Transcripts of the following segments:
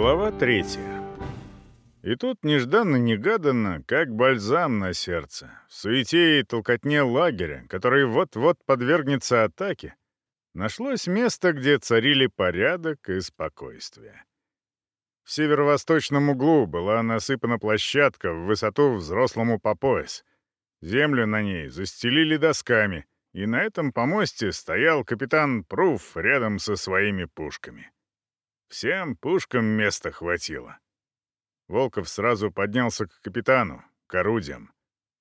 Глава третья. И тут нежданно-негаданно, как бальзам на сердце, в суете и толкотне лагеря, который вот-вот подвергнется атаке, нашлось место, где царили порядок и спокойствие. В северо-восточном углу была насыпана площадка в высоту взрослому по пояс. Землю на ней застелили досками, и на этом помосте стоял капитан Пруф рядом со своими пушками. — Всем пушкам места хватило. Волков сразу поднялся к капитану, к орудиям.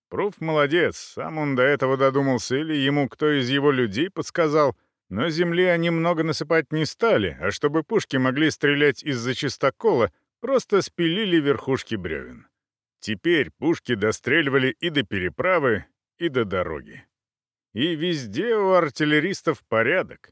Пруф молодец, сам он до этого додумался, или ему кто из его людей подсказал. Но земли они много насыпать не стали, а чтобы пушки могли стрелять из-за чистокола, просто спилили верхушки бревен. Теперь пушки достреливали и до переправы, и до дороги. И везде у артиллеристов порядок.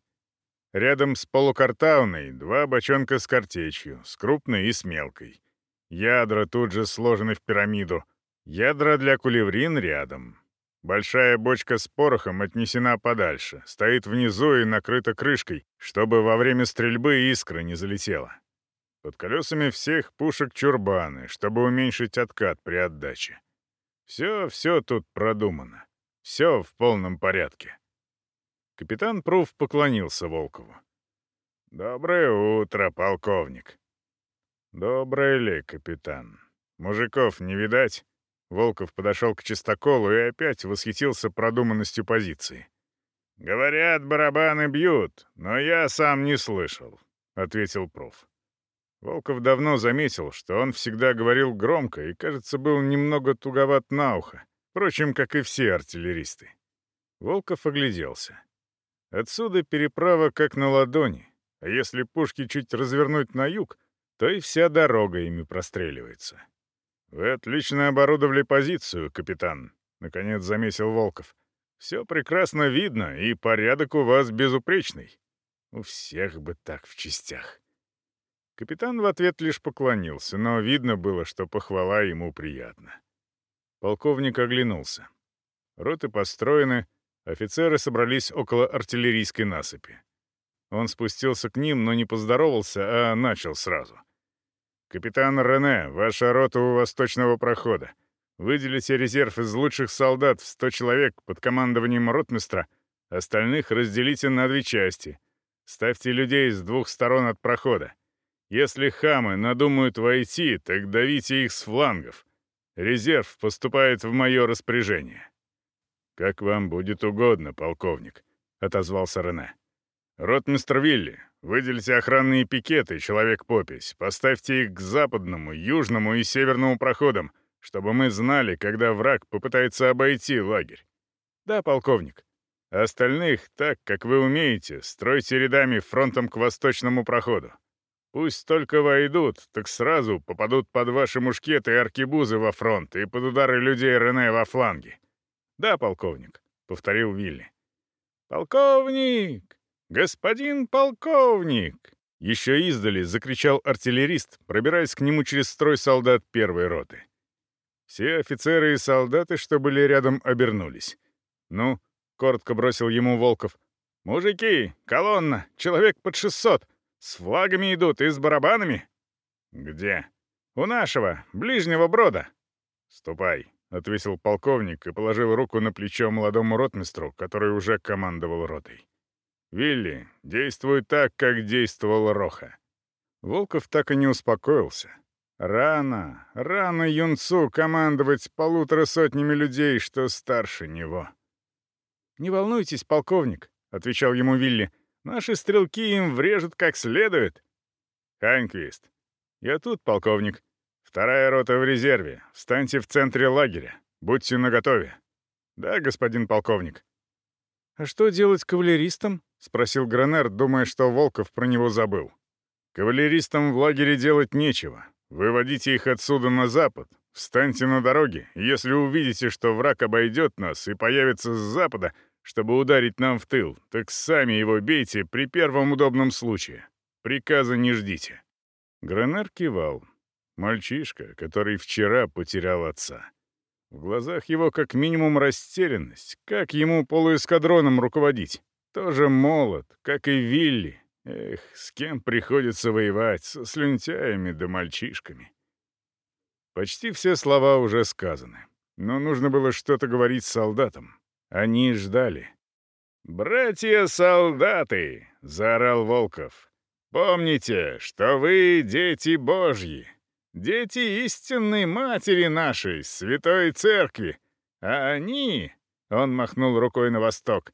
Рядом с полукартавной два бочонка с картечью, с крупной и с мелкой. Ядра тут же сложены в пирамиду. Ядра для кулеврин рядом. Большая бочка с порохом отнесена подальше, стоит внизу и накрыта крышкой, чтобы во время стрельбы искра не залетела. Под колесами всех пушек чурбаны, чтобы уменьшить откат при отдаче. Все-все тут продумано. Все в полном порядке. Капитан Пруф поклонился Волкову. «Доброе утро, полковник!» «Доброе ли, капитан? Мужиков не видать?» Волков подошел к чистоколу и опять восхитился продуманностью позиции. «Говорят, барабаны бьют, но я сам не слышал», — ответил проф. Волков давно заметил, что он всегда говорил громко и, кажется, был немного туговат на ухо, впрочем, как и все артиллеристы. Волков огляделся. Отсюда переправа как на ладони, а если пушки чуть развернуть на юг, то и вся дорога ими простреливается. «Вы отлично оборудовали позицию, капитан», — наконец заметил Волков. «Все прекрасно видно, и порядок у вас безупречный. У всех бы так в частях». Капитан в ответ лишь поклонился, но видно было, что похвала ему приятна. Полковник оглянулся. Роты построены, Офицеры собрались около артиллерийской насыпи. Он спустился к ним, но не поздоровался, а начал сразу. «Капитан Рене, ваша рота у восточного прохода. Выделите резерв из лучших солдат в 100 человек под командованием ротмистра, остальных разделите на две части. Ставьте людей с двух сторон от прохода. Если хамы надумают войти, так давите их с флангов. Резерв поступает в мое распоряжение». «Как вам будет угодно, полковник», — отозвался Рене. «Ротмистр Вилли, выделите охранные пикеты, человек-попись, поставьте их к западному, южному и северному проходам, чтобы мы знали, когда враг попытается обойти лагерь». «Да, полковник». «А «Остальных, так, как вы умеете, стройте рядами фронтом к восточному проходу. Пусть только войдут, так сразу попадут под ваши мушкеты и аркебузы во фронт и под удары людей Рене во фланге. Да, полковник, повторил Вилли. Полковник! Господин полковник! Еще издали закричал артиллерист, пробираясь к нему через строй солдат первой роты. Все офицеры и солдаты, что были рядом, обернулись. «Ну», — коротко бросил ему Волков, — «мужики, колонна, человек под шестьсот, с флагами идут и с барабанами». «Где?» «У нашего, ближнего брода». «Ступай», ответил полковник и положил руку на плечо молодому ротмистру, который уже командовал ротой. «Вилли, действуй так, как действовал Роха». Волков так и не успокоился. Рано, рано юнцу командовать полутора сотнями людей, что старше него. «Не волнуйтесь, полковник», — отвечал ему Вилли. «Наши стрелки им врежут как следует». «Ханьквист». «Я тут, полковник», Вторая рота в резерве. Встаньте в центре лагеря. Будьте наготове. Да, господин полковник. А что делать кавалеристам? Спросил Гранер, думая, что Волков про него забыл. Кавалеристам в лагере делать нечего. Выводите их отсюда на запад. Встаньте на дороге. Если увидите, что враг обойдет нас и появится с запада, чтобы ударить нам в тыл, так сами его бейте при первом удобном случае. Приказа не ждите». Гранер кивал. Мальчишка, который вчера потерял отца. В глазах его как минимум растерянность, как ему полуэскадроном руководить. Тоже молод, как и Вилли. Эх, с кем приходится воевать, со слюнтяями да мальчишками. Почти все слова уже сказаны, но нужно было что-то говорить солдатам. Они ждали. «Братья-солдаты!» — заорал Волков. «Помните, что вы дети Божьи!» дети истинной матери нашей, святой церкви. А они...» — он махнул рукой на восток.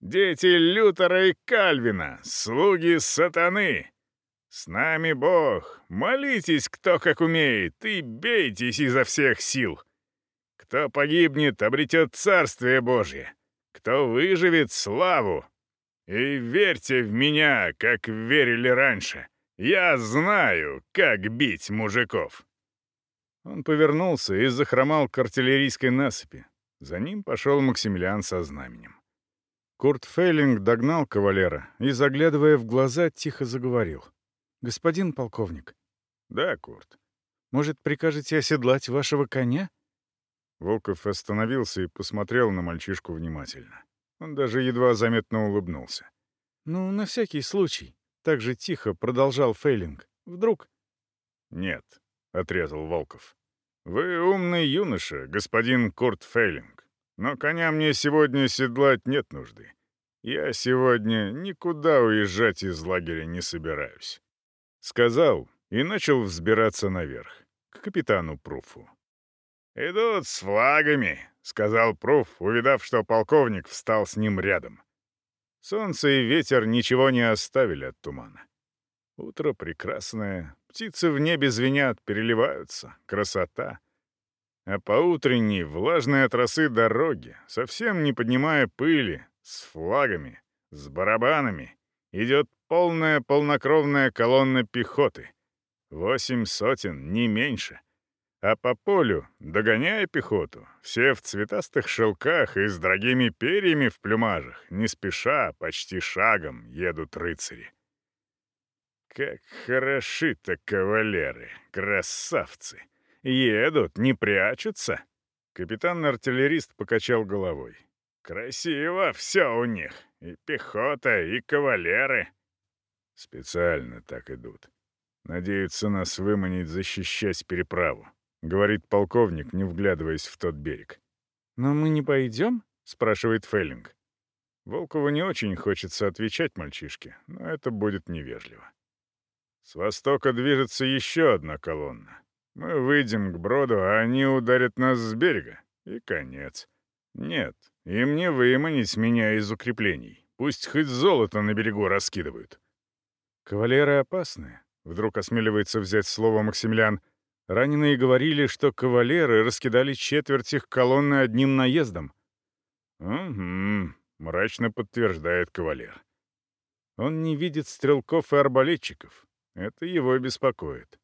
«Дети Лютера и Кальвина, слуги сатаны. С нами Бог, молитесь кто как умеет и бейтесь изо всех сил. Кто погибнет, обретет Царствие Божье, кто выживет — славу. И верьте в меня, как верили раньше». Я знаю, как бить мужиков!» Он повернулся и захромал к артиллерийской насыпи. За ним пошел Максимилиан со знаменем. Курт Фейлинг догнал кавалера и, заглядывая в глаза, тихо заговорил. «Господин полковник». «Да, Курт». «Может, прикажете оседлать вашего коня?» Волков остановился и посмотрел на мальчишку внимательно. Он даже едва заметно улыбнулся. «Ну, на всякий случай», так же тихо продолжал Фейлинг. Вдруг... «Нет», — отрезал Волков. «Вы умный юноша, господин Курт Фейлинг. Но коня мне сегодня седлать нет нужды. Я сегодня никуда уезжать из лагеря не собираюсь». Сказал и начал взбираться наверх, к капитану Пруфу. «Идут с флагами», — сказал Пруф, увидав, что полковник встал с ним рядом. Солнце и ветер ничего не оставили от тумана. Утро прекрасное, птицы в небе звенят, переливаются, красота. А по утренней, влажной от дороги, совсем не поднимая пыли, с флагами, с барабанами, идет полная полнокровная колонна пехоты. Восемь сотен, не меньше — а по полю, догоняя пехоту, все в цветастых шелках и с дорогими перьями в плюмажах, не спеша, почти шагом едут рыцари. Как хороши-то кавалеры, красавцы! Едут, не прячутся! Капитан-артиллерист покачал головой. Красиво все у них, и пехота, и кавалеры. Специально так идут. Надеются нас выманить, защищать переправу. Говорит полковник, не вглядываясь в тот берег. «Но мы не пойдем?» — спрашивает Феллинг. Волкову не очень хочется отвечать мальчишке, но это будет невежливо. С востока движется еще одна колонна. Мы выйдем к броду, а они ударят нас с берега. И конец. Нет, им не выманить меня из укреплений. Пусть хоть золото на берегу раскидывают. Кавалеры опасны. Вдруг осмеливается взять слово Максимилиан. Раненые говорили, что кавалеры раскидали четверть их колонны одним наездом. «Угу», — мрачно подтверждает кавалер. Он не видит стрелков и арбалетчиков. Это его беспокоит.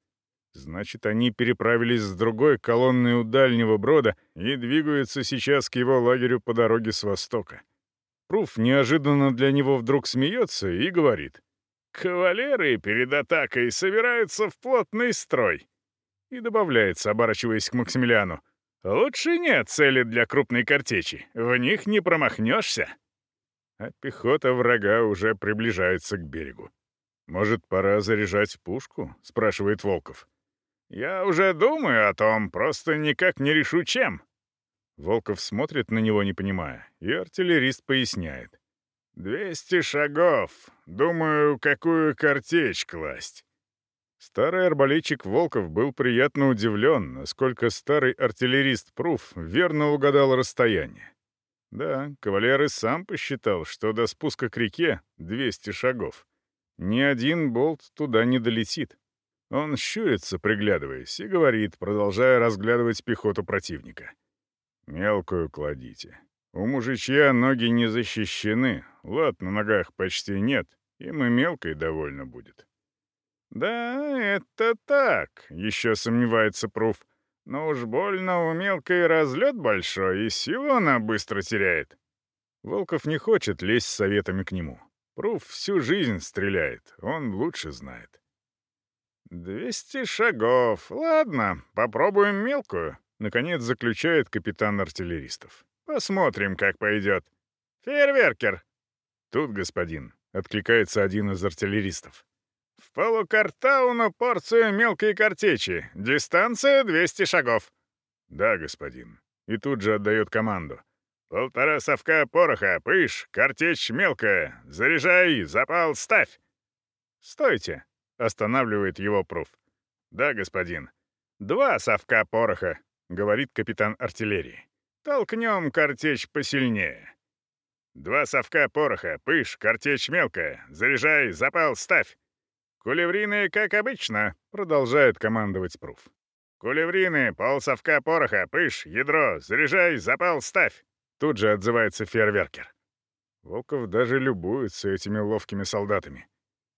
Значит, они переправились с другой колонны у дальнего брода и двигаются сейчас к его лагерю по дороге с востока. Пруф неожиданно для него вдруг смеется и говорит. «Кавалеры перед атакой собираются в плотный строй» и добавляет, оборачиваясь к Максимилиану. «Лучше нет цели для крупной картечи. В них не промахнешься». А пехота врага уже приближается к берегу. «Может, пора заряжать пушку?» — спрашивает Волков. «Я уже думаю о том, просто никак не решу, чем». Волков смотрит на него, не понимая, и артиллерист поясняет. «Двести шагов. Думаю, какую картечь класть. Старый арбалетчик Волков был приятно удивлен, насколько старый артиллерист Пруф верно угадал расстояние. Да, кавалер и сам посчитал, что до спуска к реке 200 шагов. Ни один болт туда не долетит. Он щурится, приглядываясь, и говорит, продолжая разглядывать пехоту противника. «Мелкую кладите. У мужичья ноги не защищены, лад на ногах почти нет, им и мелкой довольно будет». «Да, это так», — еще сомневается Пруф. «Но уж больно у мелкой разлет большой, и силу она быстро теряет». Волков не хочет лезть советами к нему. Пруф всю жизнь стреляет, он лучше знает. «Двести шагов. Ладно, попробуем мелкую», — наконец заключает капитан артиллеристов. «Посмотрим, как пойдет. Фейерверкер!» «Тут, господин», — откликается один из артиллеристов. «Полукартауна порцию мелкой картечи. Дистанция 200 шагов». «Да, господин». И тут же отдает команду. «Полтора совка пороха, пыш, картечь мелкая. Заряжай, запал, ставь!» «Стойте!» — останавливает его пруф. «Да, господин». «Два совка пороха», — говорит капитан артиллерии. «Толкнем картечь посильнее». «Два совка пороха, пыш, картечь мелкая. Заряжай, запал, ставь!» «Кулеврины, как обычно», — продолжает командовать Спруф. «Кулеврины, полсовка пороха, пыш, ядро, заряжай, запал, ставь!» Тут же отзывается фейерверкер. Волков даже любуется этими ловкими солдатами.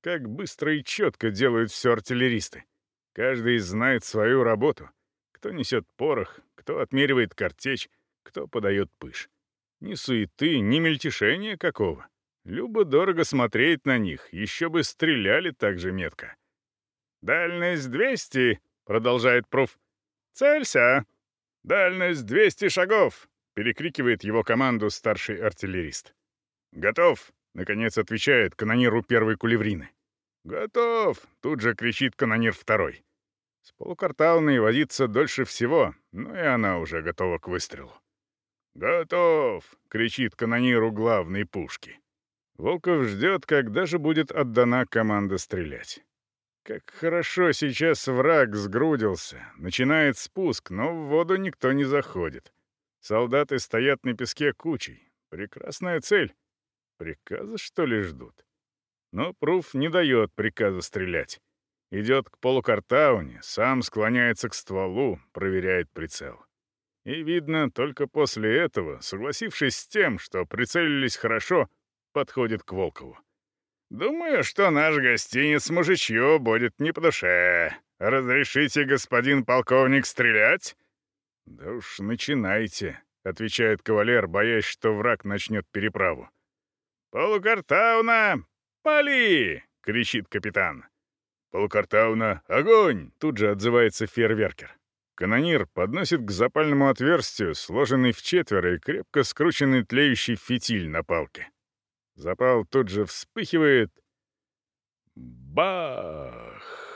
Как быстро и четко делают все артиллеристы. Каждый знает свою работу. Кто несет порох, кто отмеривает картечь, кто подает пыш. Ни суеты, ни мельтешения какого. Любо дорого смотреть на них, еще бы стреляли так же метко. «Дальность 200», — продолжает проф. «Целься!» а! «Дальность 200 шагов!» — перекрикивает его команду старший артиллерист. «Готов!» — наконец отвечает канониру первой кулеврины. «Готов!» — тут же кричит канонир второй. С полукартавной возится дольше всего, но и она уже готова к выстрелу. «Готов!» — кричит канониру главной пушки. Волков ждет, когда же будет отдана команда стрелять. Как хорошо сейчас враг сгрудился. Начинает спуск, но в воду никто не заходит. Солдаты стоят на песке кучей. Прекрасная цель. Приказа, что ли, ждут? Но Пруф не дает приказа стрелять. Идет к полукартауне, сам склоняется к стволу, проверяет прицел. И видно, только после этого, согласившись с тем, что прицелились хорошо — подходит к Волкову. «Думаю, что наш гостиниц мужичье будет не по душе. Разрешите, господин полковник, стрелять?» «Да уж начинайте», — отвечает кавалер, боясь, что враг начнет переправу. «Полукартауна, пали!» — кричит капитан. «Полукартауна, огонь!» — тут же отзывается фейерверкер. Канонир подносит к запальному отверстию сложенный в четверо и крепко скрученный тлеющий фитиль на палке. Запал тут же вспыхивает. Бах!